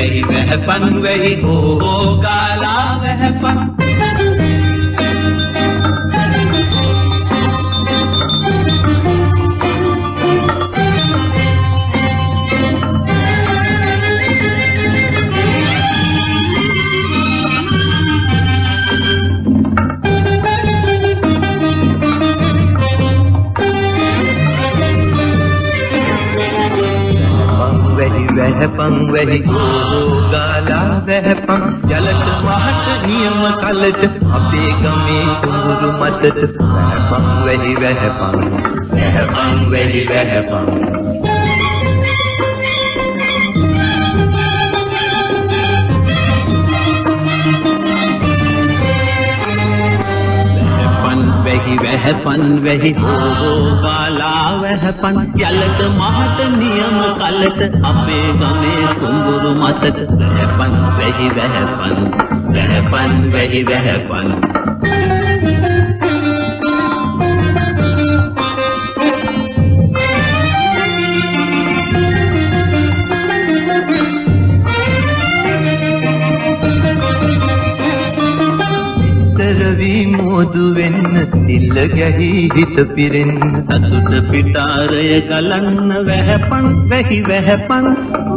वही वह पन वही हो काला वह पन වැහපන් වැහි ගෝගාලා වැහපන් ජලට මහට නියම කලට අපේ ගමේ කුඹුරු මතට. වැහපන් වැහි වැහපන් වැහපන් වැහි වැහපන් වැහපන් වැහි හෝ කාලා වැහපන් යලට මහට නියම කලට අපේ ගමේ කුඹුරු මතට වැහපන් වැහි වැහපන් වැහපන් වැහි වැහපන්. වී මෝදු වෙන්න සිල්ල ගැහි හිත පිරෙන්න. සතුට පිටාරය ගලන්න වැහපන් වැහි වැහපන්.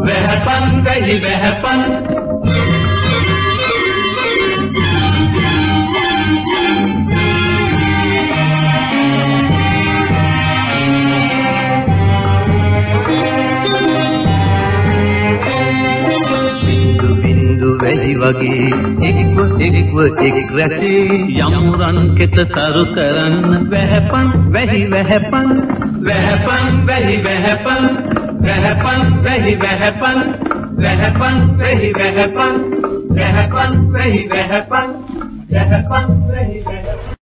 වැහපන් වැහි වැහපන්. වැහි වගේ එක්ව එක්ව එක් රැසේ යමුරන් කෙත සරු කරන්න වැහපන් වැහි වැහපන්. වැහපන් වැහි වැහපන්. වැහපන් වැහි වැහපන්. වැහපන් වැහි වැහපන්. වැහපන් වැහි වැහපන්. වැහපන් වැහි වැහපන්